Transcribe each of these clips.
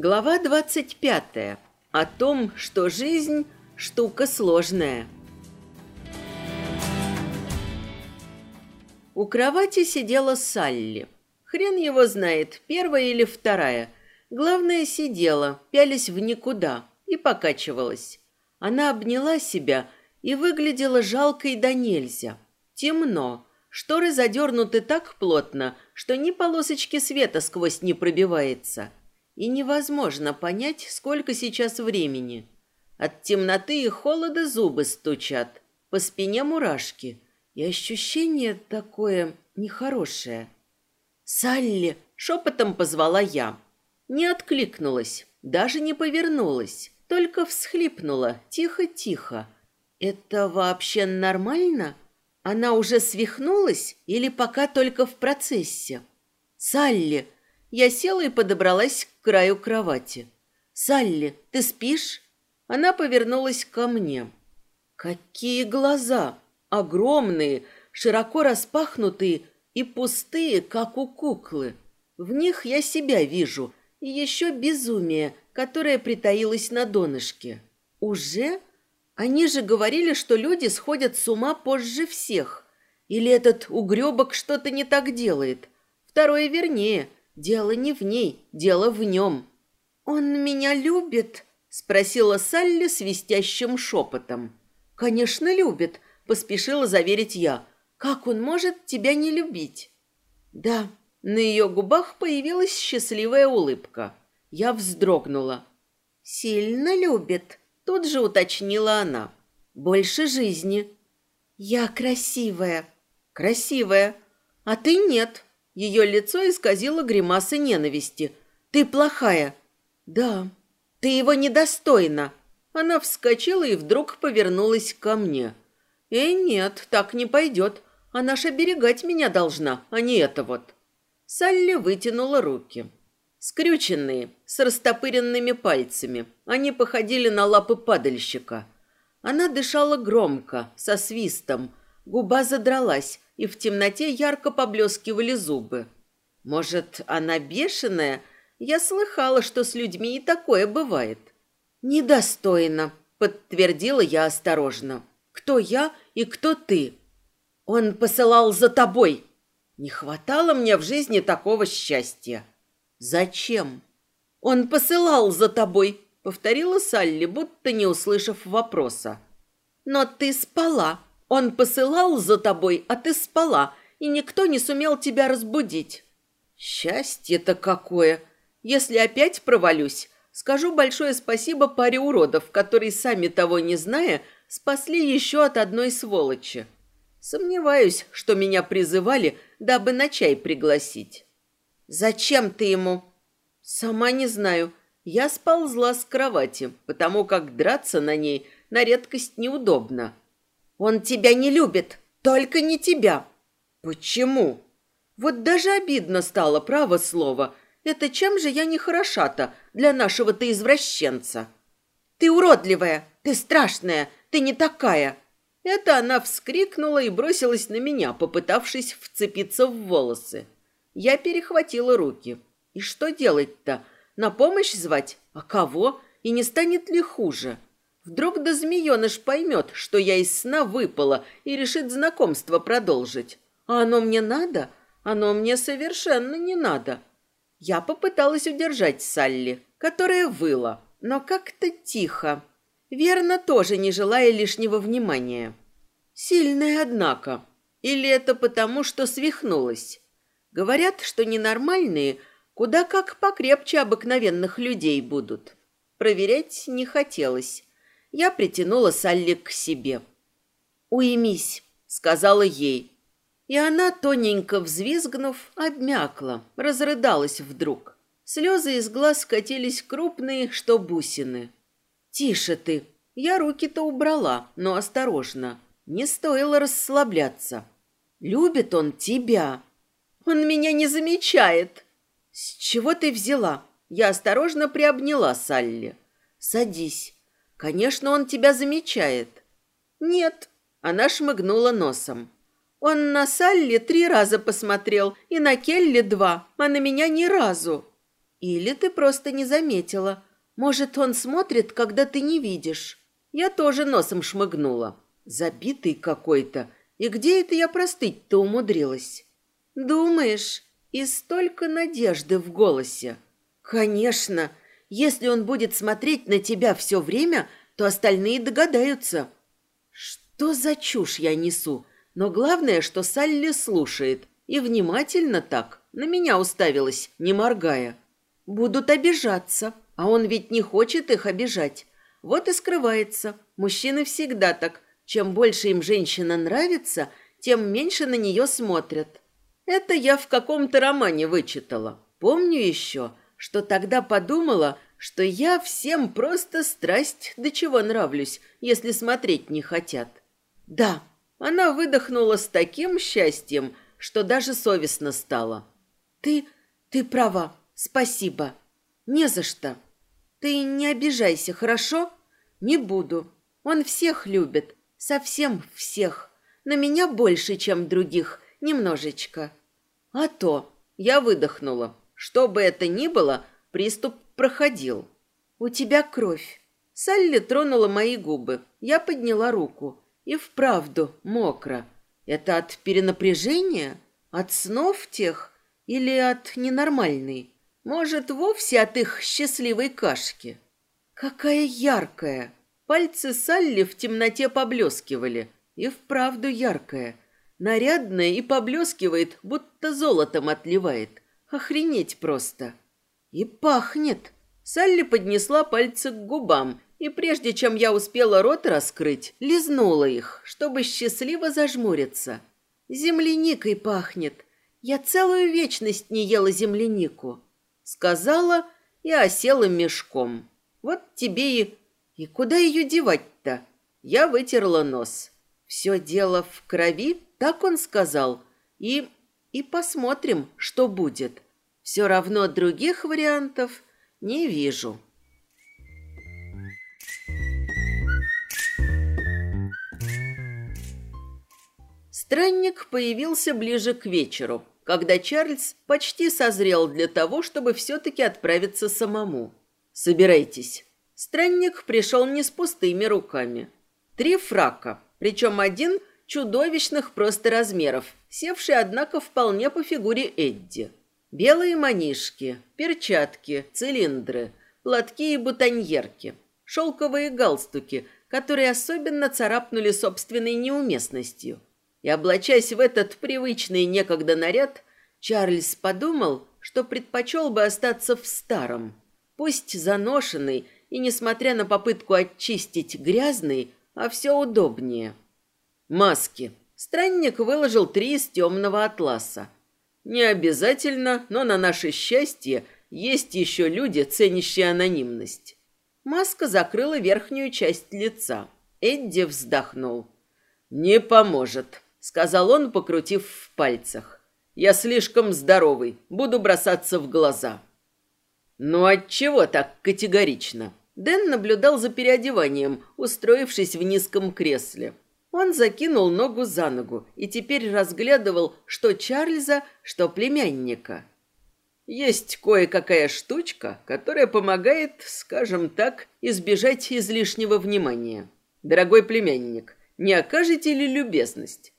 Глава 25. О том, что жизнь – штука сложная. У кровати сидела Салли. Хрен его знает, первая или вторая. Главное, сидела, пялись в никуда и покачивалась. Она обняла себя и выглядела жалкой до нельзя. Темно, шторы задернуты так плотно, что ни полосочки света сквозь не пробивается. И невозможно понять, сколько сейчас времени. От темноты и холода зубы стучат, по спине мурашки – и ощущение такое нехорошее. «Салли!» — шепотом позвала я. Не откликнулась, даже не повернулась, только всхлипнула, тихо-тихо. «Это вообще нормально? Она уже свихнулась или пока только в процессе?» «Салли!» Я села и подобралась к краю кровати. «Салли, ты спишь?» Она повернулась ко мне. «Какие глаза!» Огромные, широко распахнутые и пустые, как у куклы. В них я себя вижу, и еще безумие, которое притаилось на донышке. Уже? Они же говорили, что люди сходят с ума позже всех. Или этот угребок что-то не так делает? Второе вернее. Дело не в ней, дело в нем. «Он меня любит?» — спросила Салли свистящим шепотом. «Конечно, любит», поспешила заверить я. Как он может тебя не любить? Да, на ее губах появилась счастливая улыбка. Я вздрогнула. Сильно любит, тут же уточнила она. Больше жизни. Я красивая. Красивая. А ты нет. Ее лицо исказило гримасы ненависти. Ты плохая. Да. Ты его недостойна. Она вскочила и вдруг повернулась ко мне. «Эй, нет, так не пойдет. Она ж оберегать меня должна, а не это вот». Салли вытянула руки. Скрюченные, с растопыренными пальцами. Они походили на лапы падальщика. Она дышала громко, со свистом. Губа задралась, и в темноте ярко поблескивали зубы. Может, она бешеная? Я слыхала, что с людьми и такое бывает. «Недостойно», — подтвердила я осторожно кто я и кто ты. Он посылал за тобой. Не хватало мне в жизни такого счастья. Зачем? Он посылал за тобой, повторила Салли, будто не услышав вопроса. Но ты спала. Он посылал за тобой, а ты спала, и никто не сумел тебя разбудить. Счастье-то какое! Если опять провалюсь, скажу большое спасибо паре уродов, которые, сами того не зная, спасли еще от одной сволочи. Сомневаюсь, что меня призывали, дабы на чай пригласить. Зачем ты ему? Сама не знаю. Я сползла с кровати, потому как драться на ней на редкость неудобно. Он тебя не любит, только не тебя. Почему? Вот даже обидно стало, право слово. Это чем же я не хороша-то для нашего-то извращенца? Ты уродливая, ты страшная, ты не такая!» Это она вскрикнула и бросилась на меня, попытавшись вцепиться в волосы. Я перехватила руки. И что делать-то? На помощь звать? А кого? И не станет ли хуже? Вдруг да змееныш поймет, что я из сна выпала и решит знакомство продолжить. А оно мне надо? Оно мне совершенно не надо. Я попыталась удержать Салли, которая выла, но как-то тихо, Верно, тоже не желая лишнего внимания. Сильная, однако. Или это потому, что свихнулась? Говорят, что ненормальные куда как покрепче обыкновенных людей будут. Проверять не хотелось. Я притянула Салли к себе. «Уймись», — сказала ей. И она, тоненько взвизгнув, обмякла, разрыдалась вдруг. Слезы из глаз скатились крупные, что бусины. «Тише ты!» Я руки-то убрала, но осторожно. Не стоило расслабляться. Любит он тебя. Он меня не замечает. С чего ты взяла? Я осторожно приобняла Салли. Садись. Конечно, он тебя замечает. Нет. Она шмыгнула носом. Он на Салли три раза посмотрел и на Келли два, а на меня ни разу. Или ты просто не заметила. Может, он смотрит, когда ты не видишь. Я тоже носом шмыгнула. Забитый какой-то. И где это я простыть-то умудрилась? Думаешь, и столько надежды в голосе. Конечно, если он будет смотреть на тебя все время, то остальные догадаются. Что за чушь я несу? Но главное, что Салли слушает. И внимательно так на меня уставилась, не моргая. Будут обижаться, а он ведь не хочет их обижать. Вот и скрывается. Мужчины всегда так. Чем больше им женщина нравится, тем меньше на нее смотрят. Это я в каком-то романе вычитала. Помню еще, что тогда подумала, что я всем просто страсть до чего нравлюсь, если смотреть не хотят. Да, она выдохнула с таким счастьем, что даже совестно стало. Ты, ты права, спасибо. Не за что. Ты не обижайся, хорошо? Не буду. Он всех любит, совсем всех. На меня больше, чем других, немножечко. А то, я выдохнула. Что бы это ни было, приступ проходил. У тебя кровь. Салли тронула мои губы. Я подняла руку. И вправду мокро. Это от перенапряжения? От снов тех? Или от ненормальной? Может, вовсе от их счастливой кашки? Какая яркая! Пальцы Салли в темноте поблескивали. И вправду яркая. Нарядная и поблескивает, будто золотом отливает. Охренеть просто. И пахнет. Салли поднесла пальцы к губам, и прежде чем я успела рот раскрыть, лизнула их, чтобы счастливо зажмуриться. Земляникой пахнет. Я целую вечность не ела землянику. Сказала и осела мешком. Вот тебе и... И куда ее девать-то? Я вытерла нос. Все дело в крови, так он сказал. И... и посмотрим, что будет. Все равно других вариантов не вижу. Странник появился ближе к вечеру, когда Чарльз почти созрел для того, чтобы все-таки отправиться самому. «Собирайтесь». Странник пришел не с пустыми руками. Три фрака, причем один чудовищных просто размеров, севший, однако, вполне по фигуре Эдди. Белые манишки, перчатки, цилиндры, платки и бутоньерки, шелковые галстуки, которые особенно царапнули собственной неуместностью – и, облачаясь в этот привычный некогда наряд, Чарльз подумал, что предпочел бы остаться в старом, пусть заношенный и, несмотря на попытку очистить грязный, а все удобнее. Маски. Странник выложил три из темного атласа. Не обязательно, но на наше счастье есть еще люди, ценящие анонимность. Маска закрыла верхнюю часть лица. Эдди вздохнул. «Не поможет», сказал он, покрутив в пальцах. Я слишком здоровый, буду бросаться в глаза. Ну от чего так категорично? Дэн наблюдал за переодеванием, устроившись в низком кресле. Он закинул ногу за ногу и теперь разглядывал что Чарльза, что племянника. Есть кое-какая штучка, которая помогает, скажем так, избежать излишнего внимания. Дорогой племянник, не окажете ли любезность?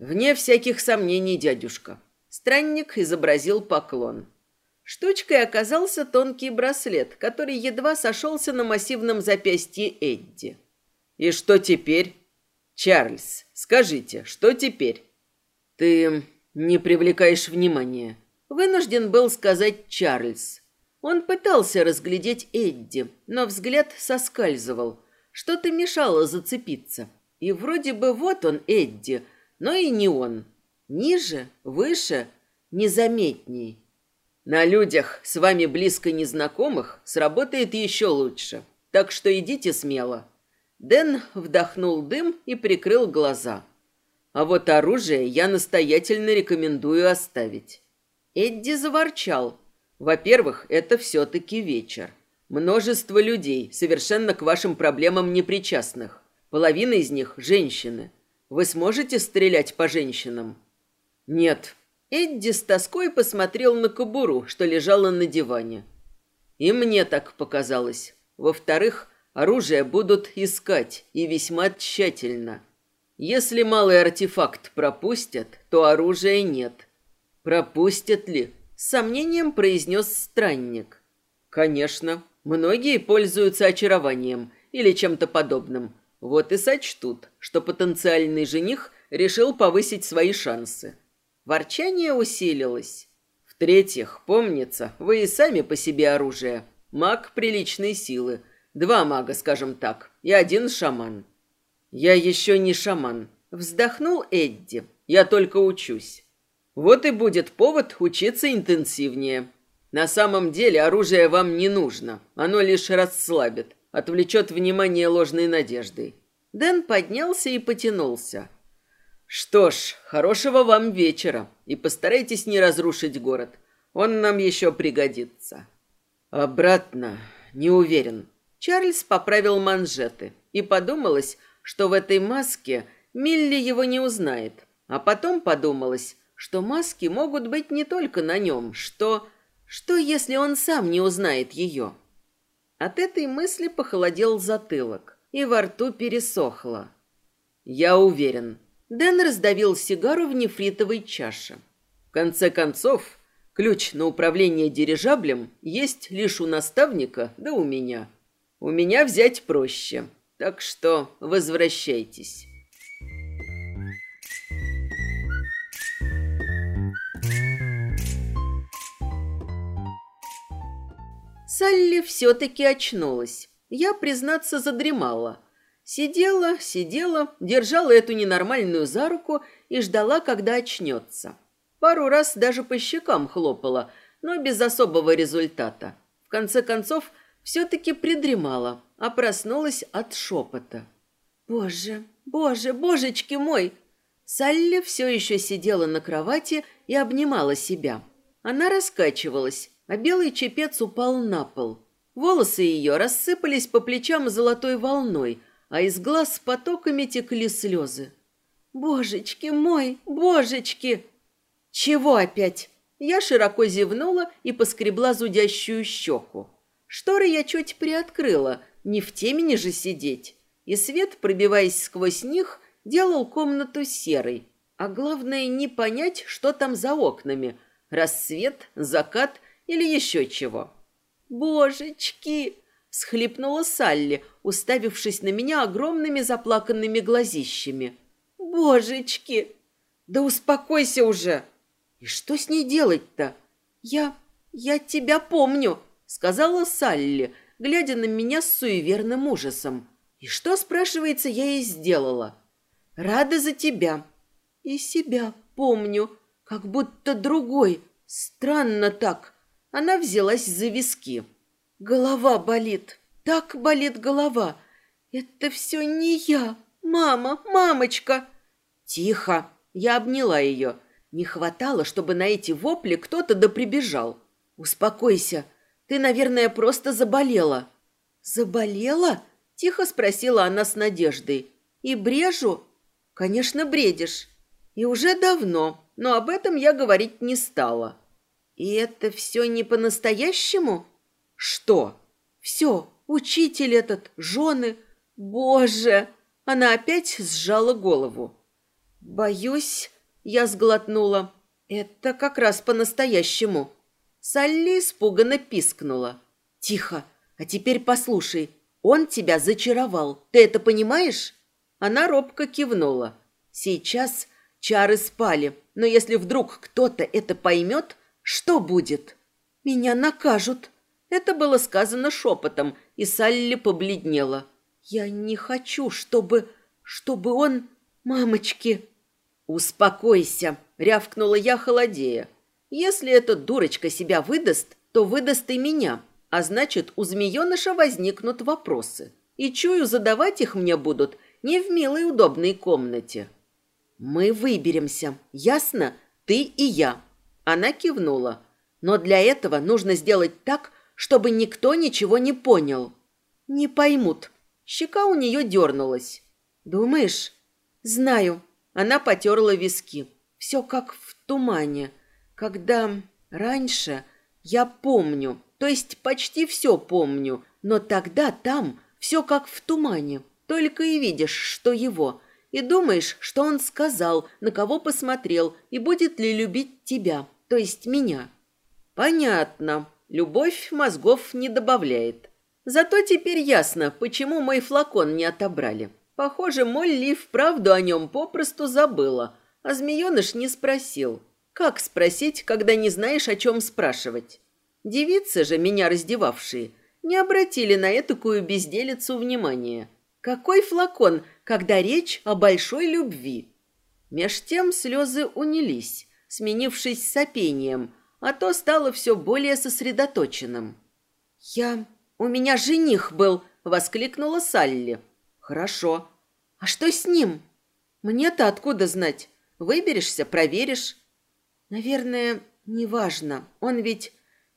Вне всяких сомнений, дядюшка. Странник изобразил поклон. Штучкой оказался тонкий браслет, который едва сошелся на массивном запястье Эдди. «И что теперь?» «Чарльз, скажите, что теперь?» «Ты не привлекаешь внимания», — вынужден был сказать Чарльз. Он пытался разглядеть Эдди, но взгляд соскальзывал. Что-то мешало зацепиться. И вроде бы вот он, Эдди, — но и не он. Ниже, выше, незаметней. На людях, с вами близко незнакомых, сработает еще лучше. Так что идите смело. Дэн вдохнул дым и прикрыл глаза. А вот оружие я настоятельно рекомендую оставить. Эдди заворчал. Во-первых, это все-таки вечер. Множество людей, совершенно к вашим проблемам непричастных. Половина из них – женщины. Вы сможете стрелять по женщинам? Нет. Эдди с тоской посмотрел на кобуру, что лежала на диване. И мне так показалось. Во-вторых, оружие будут искать и весьма тщательно. Если малый артефакт пропустят, то оружия нет. Пропустят ли? С сомнением произнес странник. Конечно, многие пользуются очарованием или чем-то подобным. Вот и сочтут, что потенциальный жених решил повысить свои шансы. Ворчание усилилось. В-третьих, помнится, вы и сами по себе оружие. Маг приличной силы. Два мага, скажем так, и один шаман. Я еще не шаман. Вздохнул Эдди. Я только учусь. Вот и будет повод учиться интенсивнее. На самом деле оружие вам не нужно. Оно лишь расслабит, отвлечет внимание ложной надеждой. Дэн поднялся и потянулся. Что ж, хорошего вам вечера. И постарайтесь не разрушить город. Он нам еще пригодится. Обратно не уверен. Чарльз поправил манжеты. И подумалось, что в этой маске Милли его не узнает. А потом подумалось, что маски могут быть не только на нем, что... Что, если он сам не узнает ее? От этой мысли похолодел затылок, и во рту пересохло. Я уверен, Дэн раздавил сигару в нефритовой чаше. В конце концов, ключ на управление дирижаблем есть лишь у наставника, да у меня. У меня взять проще. Так что возвращайтесь. Салли все-таки очнулась. Я, признаться, задремала – Сидела, сидела, держала эту ненормальную за руку и ждала, когда очнется. Пару раз даже по щекам хлопала, но без особого результата. В конце концов, все-таки придремала, а проснулась от шепота. «Боже, боже, божечки мой!» Салли все еще сидела на кровати и обнимала себя. Она раскачивалась, а белый чепец упал на пол. Волосы ее рассыпались по плечам золотой волной – а из глаз потоками текли слезы. «Божечки мой, божечки!» «Чего опять?» Я широко зевнула и поскребла зудящую щеку. Шторы я чуть приоткрыла, не в темени же сидеть. И свет, пробиваясь сквозь них, делал комнату серой. А главное, не понять, что там за окнами. Рассвет, закат или еще чего. «Божечки!» Схлипнула Салли, уставившись на меня огромными заплаканными глазищами. «Божечки! Да успокойся уже! И что с ней делать-то? Я... я тебя помню!» Сказала Салли, глядя на меня с суеверным ужасом. «И что, спрашивается, я ей сделала?» «Рада за тебя!» «И себя помню, как будто другой. Странно так!» Она взялась за виски. Голова болит. Так болит голова. Это все не я. Мама, мамочка. Тихо. Я обняла ее. Не хватало, чтобы на эти вопли кто-то да прибежал. Успокойся. Ты, наверное, просто заболела. Заболела? Тихо спросила она с надеждой. И брежу? Конечно, бредишь. И уже давно, но об этом я говорить не стала. И это все не по-настоящему? Что? Все, учитель этот, жены. Боже! Она опять сжала голову. Боюсь, я сглотнула. Это как раз по-настоящему. Салли испуганно пискнула. Тихо, а теперь послушай. Он тебя зачаровал. Ты это понимаешь? Она робко кивнула. Сейчас чары спали, но если вдруг кто-то это поймет, что будет? Меня накажут, это было сказано шепотом, и Салли побледнела. «Я не хочу, чтобы... чтобы он... мамочки...» «Успокойся», — рявкнула я, холодея. «Если эта дурочка себя выдаст, то выдаст и меня, а значит, у змееныша возникнут вопросы. И чую, задавать их мне будут не в милой удобной комнате». «Мы выберемся, ясно? Ты и я». Она кивнула. «Но для этого нужно сделать так, чтобы никто ничего не понял. Не поймут. Щека у нее дернулась. Думаешь? Знаю. Она потерла виски. Все как в тумане. Когда раньше я помню, то есть почти все помню, но тогда там все как в тумане. Только и видишь, что его, и думаешь, что он сказал, на кого посмотрел и будет ли любить тебя, то есть меня. Понятно. Любовь мозгов не добавляет. Зато теперь ясно, почему мой флакон не отобрали. Похоже, Молли вправду о нем попросту забыла, а змееныш не спросил. Как спросить, когда не знаешь, о чем спрашивать? Девицы же, меня раздевавшие, не обратили на этакую безделицу внимания. Какой флакон, когда речь о большой любви? Меж тем слезы унились, сменившись сопением, а то стало все более сосредоточенным. «Я... У меня жених был!» — воскликнула Салли. «Хорошо. А что с ним?» «Мне-то откуда знать? Выберешься, проверишь». «Наверное, неважно. Он ведь...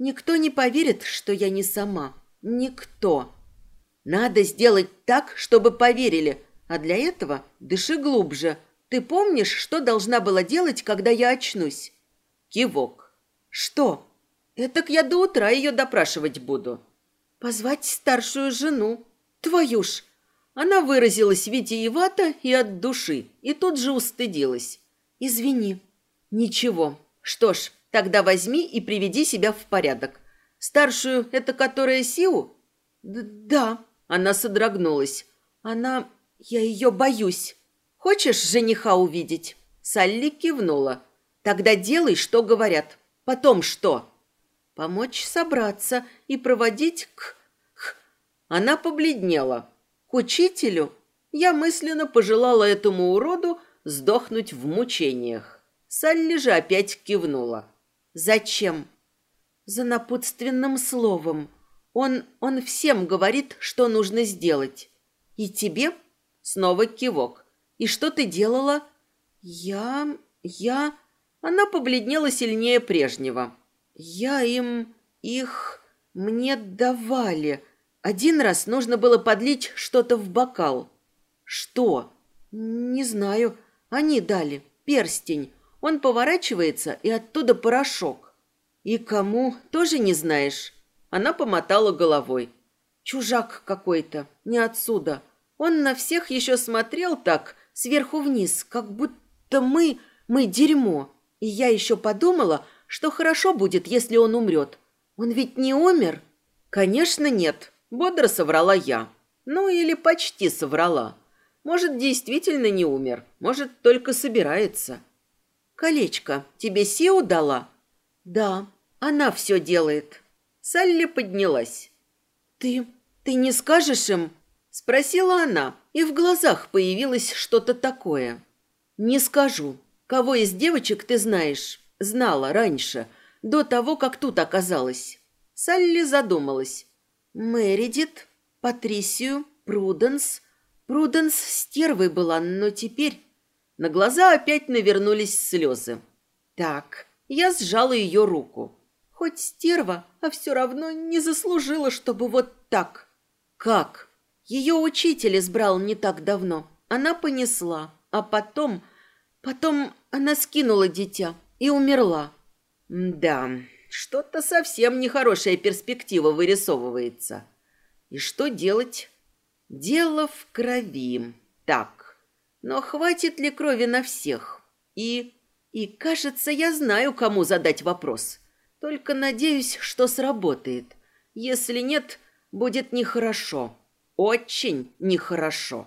Никто не поверит, что я не сама. Никто. Надо сделать так, чтобы поверили. А для этого дыши глубже. Ты помнишь, что должна была делать, когда я очнусь?» Кивок. «Что?» «Этак я до утра ее допрашивать буду». «Позвать старшую жену. Твою ж!» Она выразилась витиевато и от души, и тут же устыдилась. «Извини». «Ничего. Что ж, тогда возьми и приведи себя в порядок. Старшую — это которая Сиу?» Д «Да». Она содрогнулась. «Она... Я ее боюсь. Хочешь жениха увидеть?» Салли кивнула. «Тогда делай, что говорят. Потом что?» «Помочь собраться и проводить к...» к... Она побледнела. «К учителю?» Я мысленно пожелала этому уроду сдохнуть в мучениях. Салли же опять кивнула. «Зачем?» «За напутственным словом. Он, он всем говорит, что нужно сделать. И тебе?» Снова кивок. «И что ты делала?» «Я... я...» Она побледнела сильнее прежнего. «Я им... их... мне давали. Один раз нужно было подлить что-то в бокал». «Что?» «Не знаю. Они дали. Перстень. Он поворачивается, и оттуда порошок». «И кому? Тоже не знаешь?» Она помотала головой. «Чужак какой-то. Не отсюда. Он на всех еще смотрел так, сверху вниз, как будто мы... мы дерьмо. И я еще подумала, что хорошо будет, если он умрет. Он ведь не умер?» «Конечно, нет», — бодро соврала я. «Ну, или почти соврала. Может, действительно не умер, может, только собирается». «Колечко тебе Сиу дала?» «Да, она все делает». Салли поднялась. «Ты... ты не скажешь им?» Спросила она, и в глазах появилось что-то такое. «Не скажу. Кого из девочек ты знаешь?» Знала раньше, до того, как тут оказалась. Салли задумалась. Мэридит, Патрисию, Пруденс. Пруденс стервой была, но теперь... На глаза опять навернулись слезы. Так, я сжала ее руку. Хоть стерва, а все равно не заслужила, чтобы вот так. Как? Ее учитель избрал не так давно. Она понесла, а потом... Потом она скинула дитя и умерла. Да, что-то совсем нехорошая перспектива вырисовывается. И что делать? Дело в крови. Так, но хватит ли крови на всех? И... И, кажется, я знаю, кому задать вопрос. Только надеюсь, что сработает. Если нет, будет нехорошо. Очень нехорошо.